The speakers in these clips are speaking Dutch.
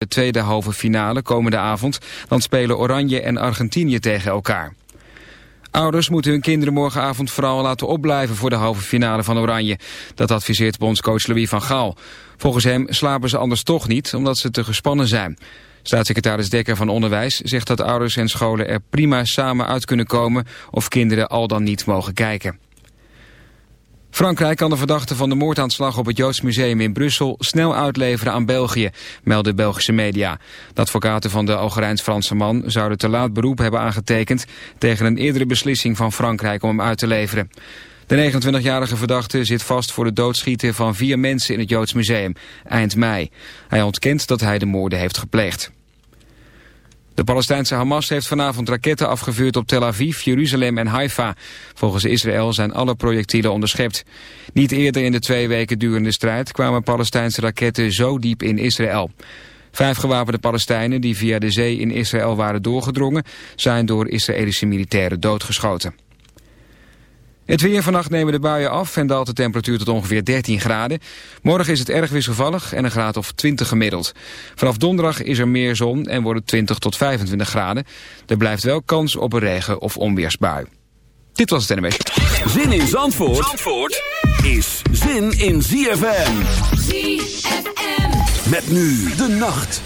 De tweede halve finale komende avond. Dan spelen Oranje en Argentinië tegen elkaar. Ouders moeten hun kinderen morgenavond vooral laten opblijven voor de halve finale van Oranje. Dat adviseert bondscoach Louis van Gaal. Volgens hem slapen ze anders toch niet, omdat ze te gespannen zijn. Staatssecretaris Dekker van Onderwijs zegt dat ouders en scholen er prima samen uit kunnen komen of kinderen al dan niet mogen kijken. Frankrijk kan de verdachte van de moordaanslag op het Joods Museum in Brussel snel uitleveren aan België, melden Belgische media. De advocaten van de Algerijns-Franse man zouden te laat beroep hebben aangetekend tegen een eerdere beslissing van Frankrijk om hem uit te leveren. De 29-jarige verdachte zit vast voor de doodschieten van vier mensen in het Joods Museum, eind mei. Hij ontkent dat hij de moorden heeft gepleegd. De Palestijnse Hamas heeft vanavond raketten afgevuurd op Tel Aviv, Jeruzalem en Haifa. Volgens Israël zijn alle projectielen onderschept. Niet eerder in de twee weken durende strijd kwamen Palestijnse raketten zo diep in Israël. Vijf gewapende Palestijnen die via de zee in Israël waren doorgedrongen... zijn door Israëlische militairen doodgeschoten. Het weer vannacht nemen de buien af en daalt de temperatuur tot ongeveer 13 graden. Morgen is het erg wisselvallig en een graad of 20 gemiddeld. Vanaf donderdag is er meer zon en wordt het 20 tot 25 graden. Er blijft wel kans op een regen- of onweersbui. Dit was het NMS. Zin in Zandvoort, Zandvoort is zin in ZFM. ZFM. Met nu de nacht.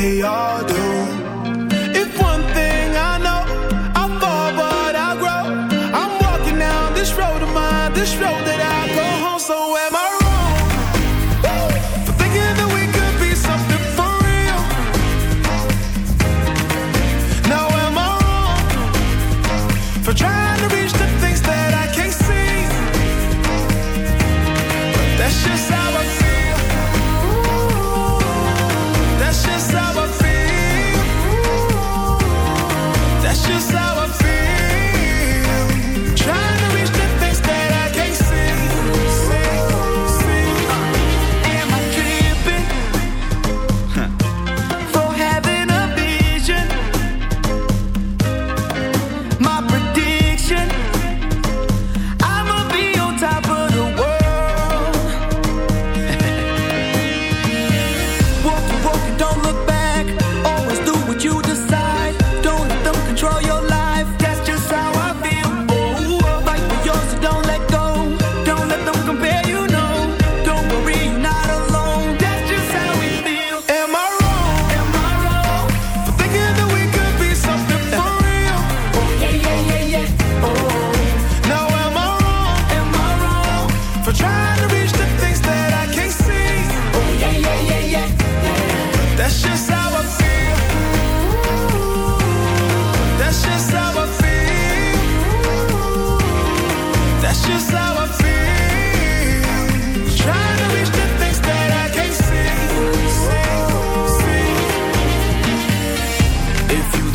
They all do.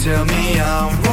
tell me I'm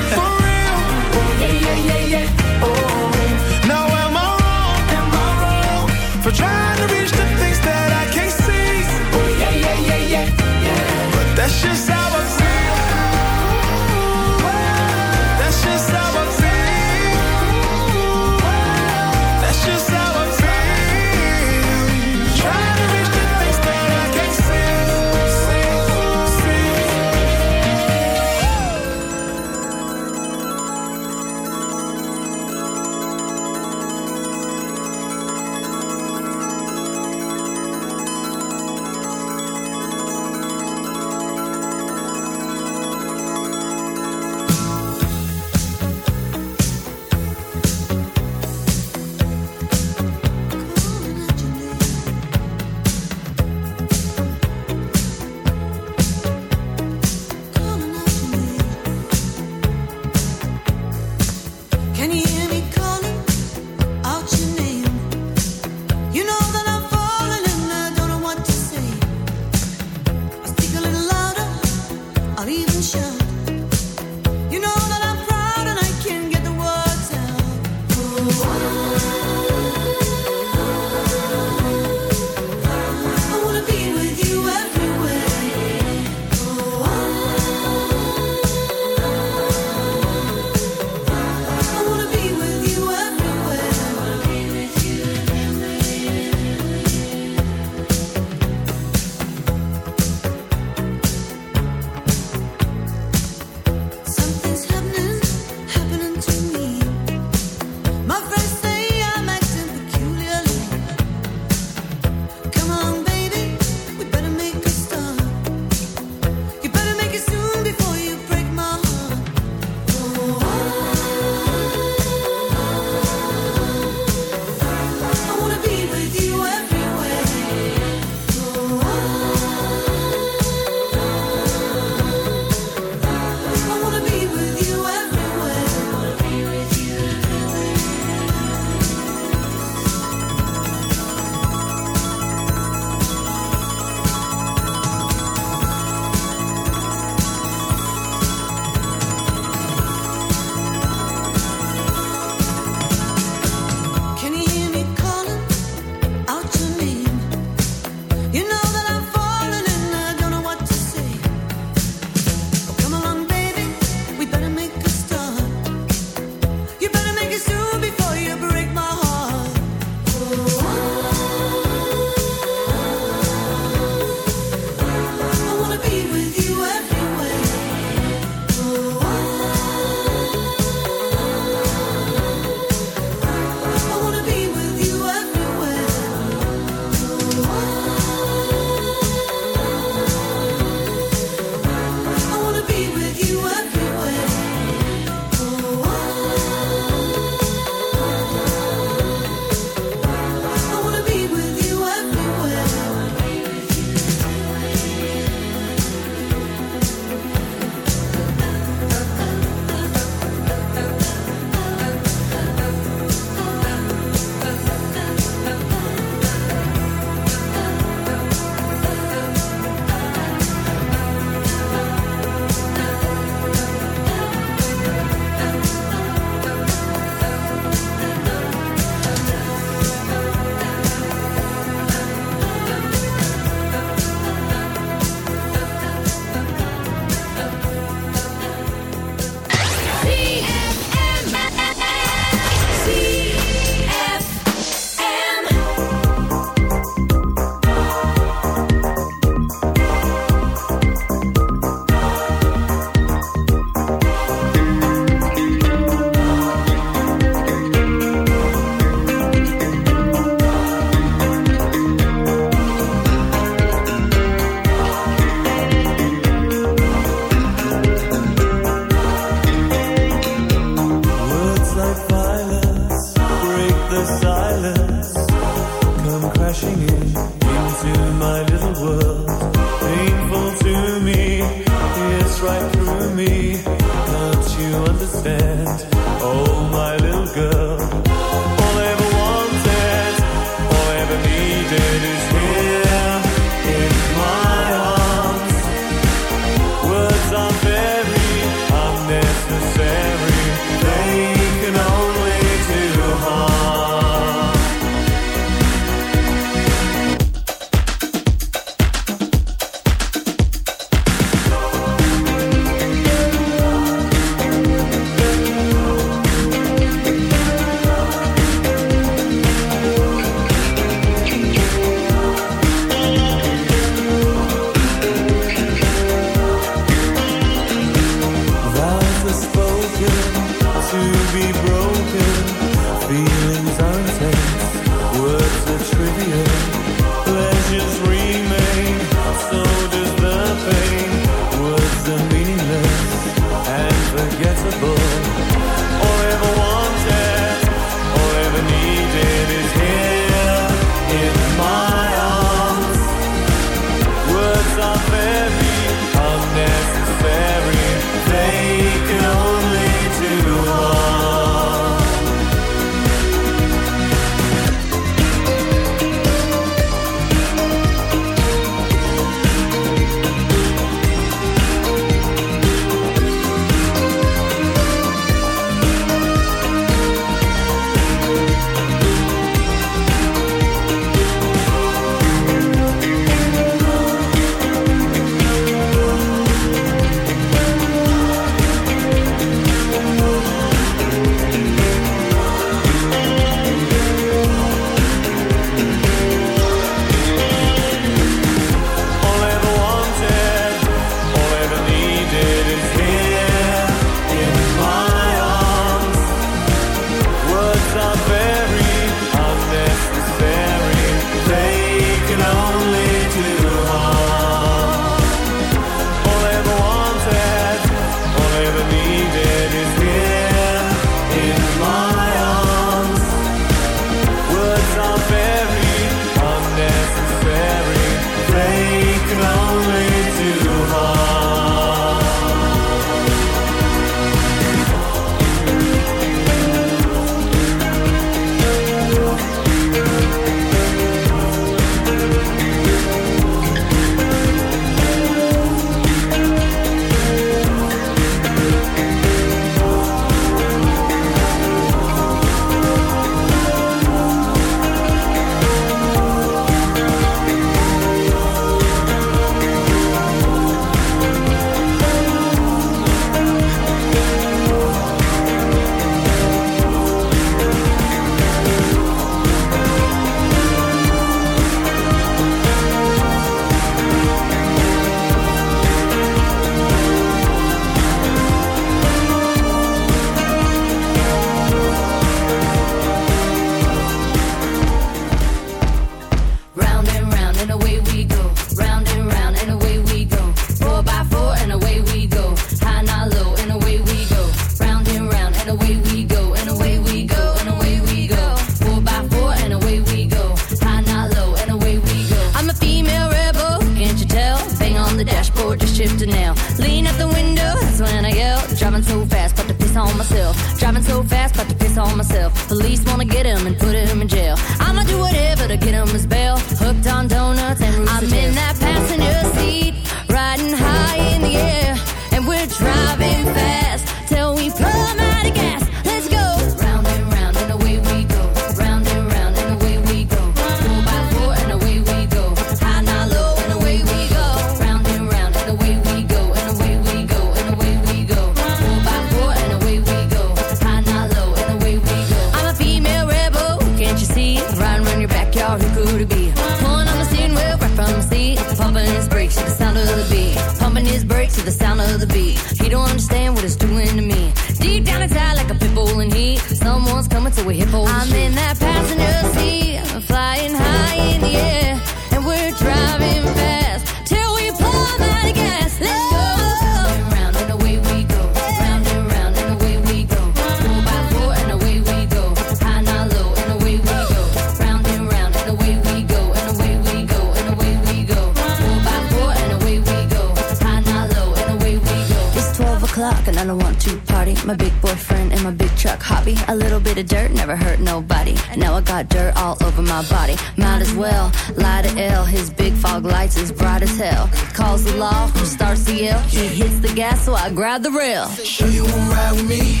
fast, so I grabbed the rail. Sure you won't ride with me?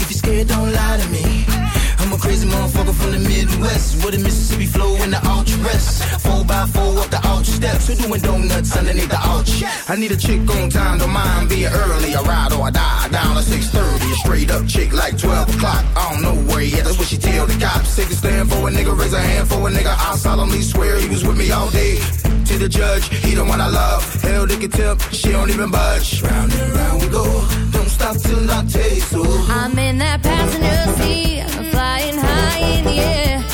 If you're scared, don't lie to me. I'm a crazy motherfucker from the Midwest, with a Mississippi flow and the ultra rest doing donuts underneath the arch. I need a chick on time, don't mind being early. I ride or I die, down at 6.30. Straight up chick like 12 o'clock. I don't know where yet, that's what she tell the cops. Take a stand for a nigga, raise a hand for a nigga. I solemnly swear he was with me all day. To the judge, he the one I love. Hell, they can tip, she don't even budge. Round and round we go, don't stop till I taste. Oh. I'm in that passenger seat, I'm flying high in the air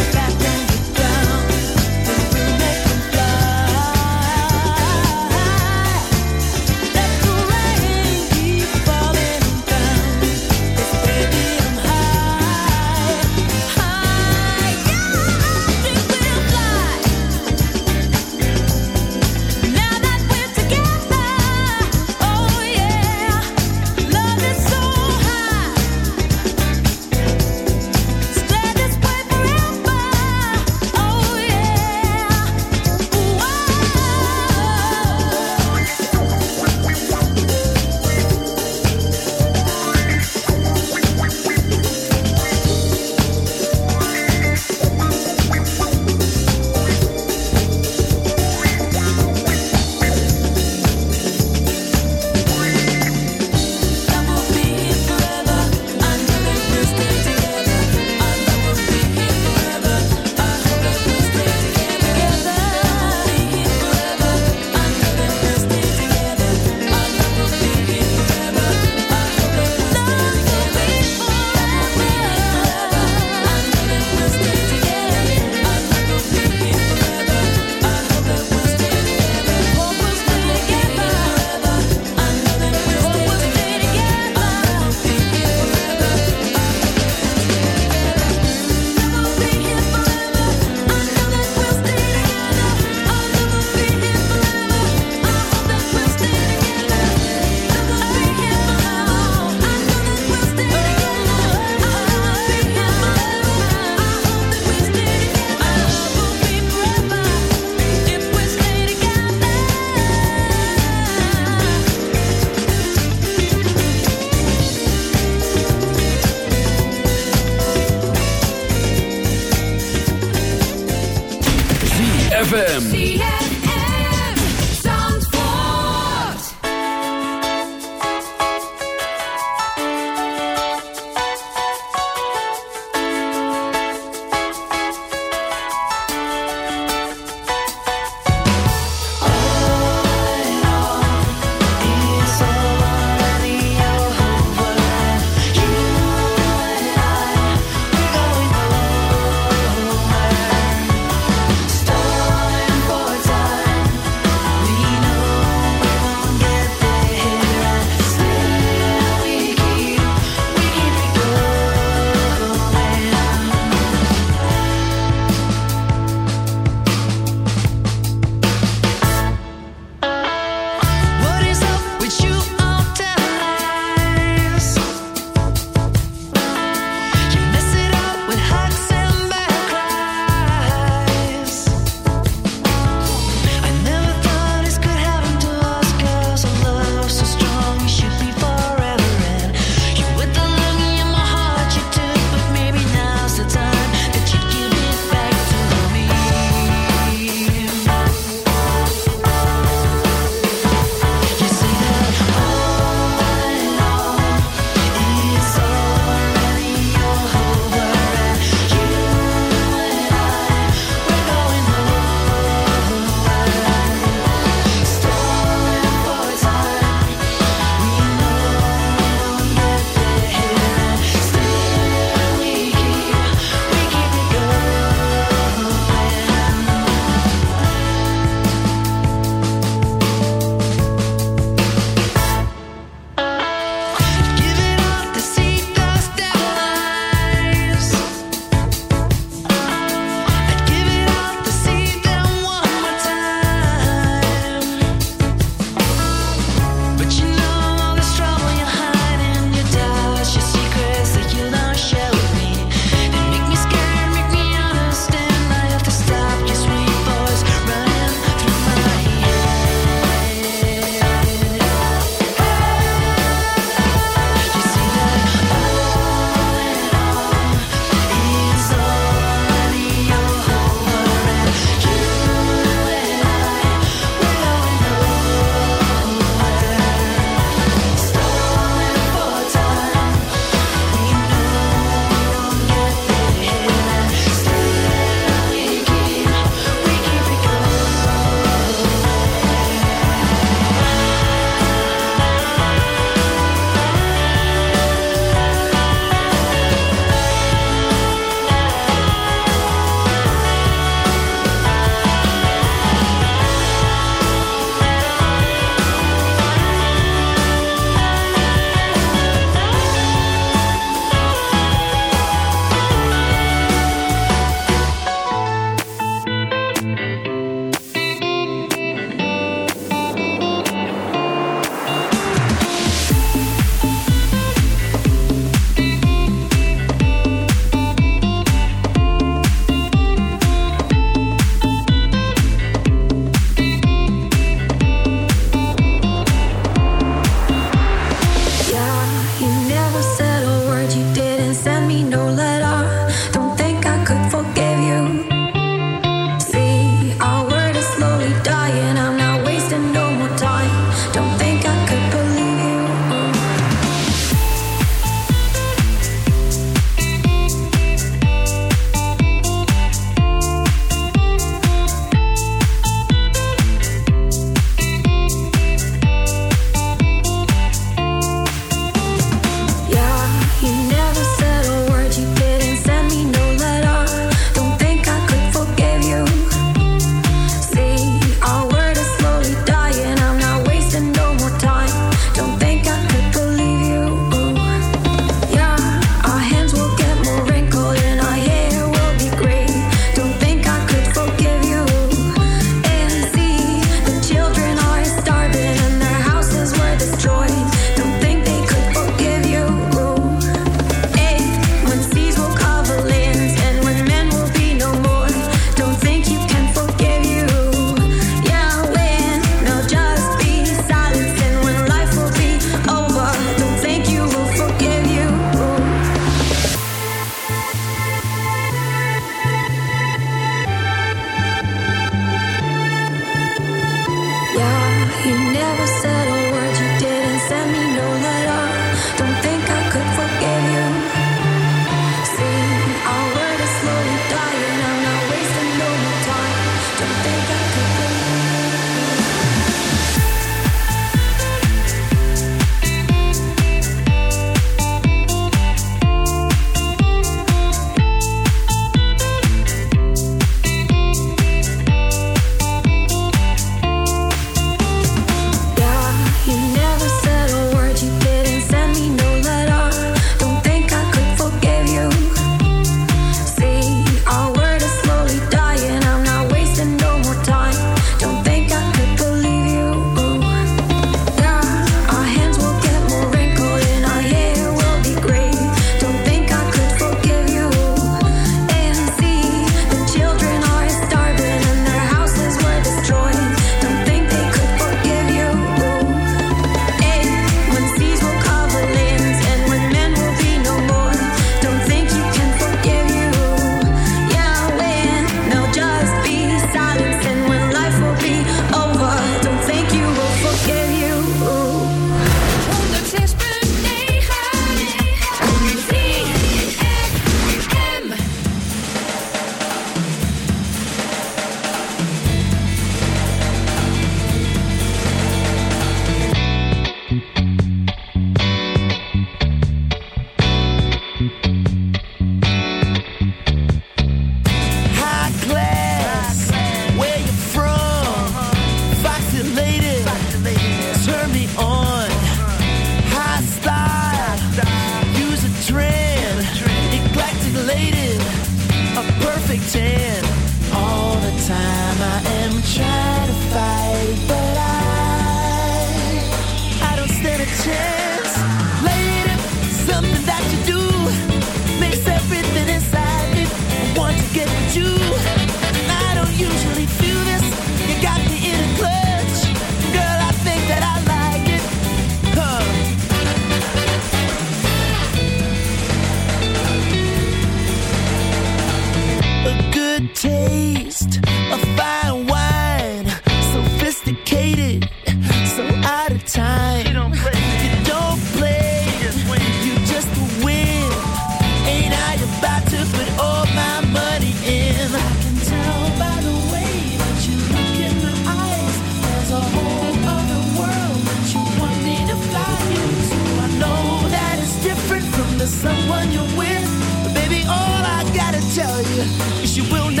She will not.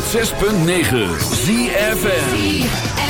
106.9 ZFM.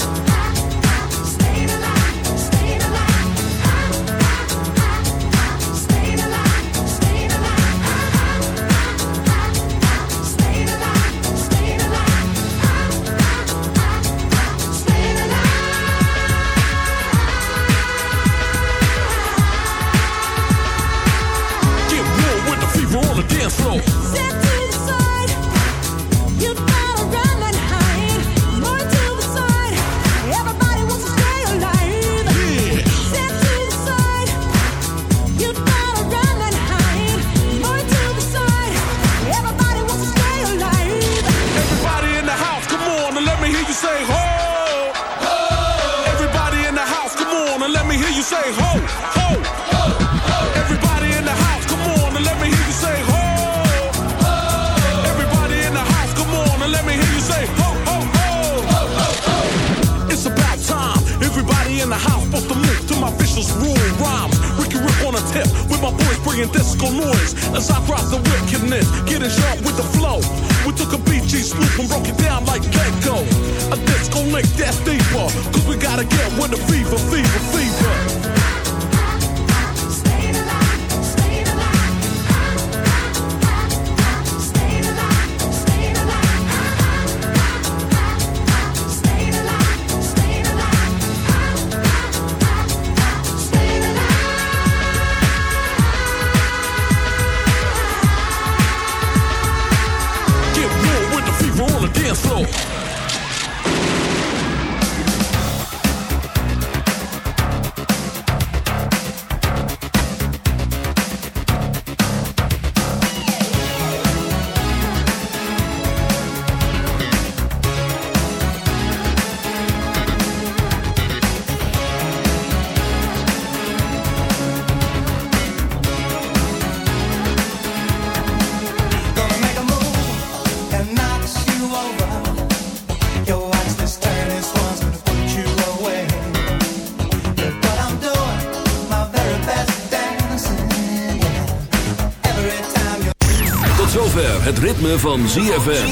van ZFM.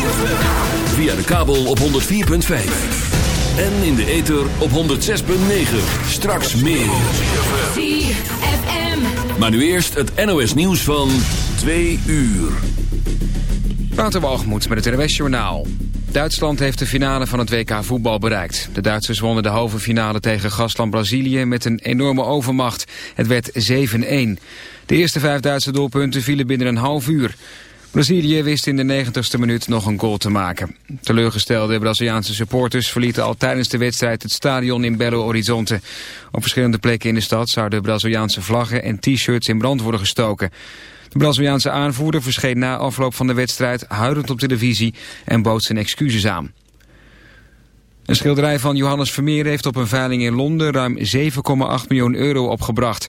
Via de kabel op 104.5. En in de ether op 106.9. Straks meer. ZFM. Maar nu eerst het NOS nieuws van 2 uur. Waterbalgemoed met het NOS Journaal. Duitsland heeft de finale van het WK voetbal bereikt. De Duitsers wonnen de halve finale tegen gastland Brazilië met een enorme overmacht. Het werd 7-1. De eerste vijf Duitse doelpunten vielen binnen een half uur. Brazilië wist in de 90ste minuut nog een goal te maken. Teleurgestelde Braziliaanse supporters verlieten al tijdens de wedstrijd het stadion in Belo Horizonte. Op verschillende plekken in de stad zouden Braziliaanse vlaggen en t-shirts in brand worden gestoken. De Braziliaanse aanvoerder verscheen na afloop van de wedstrijd huilend op televisie en bood zijn excuses aan. Een schilderij van Johannes Vermeer heeft op een veiling in Londen ruim 7,8 miljoen euro opgebracht.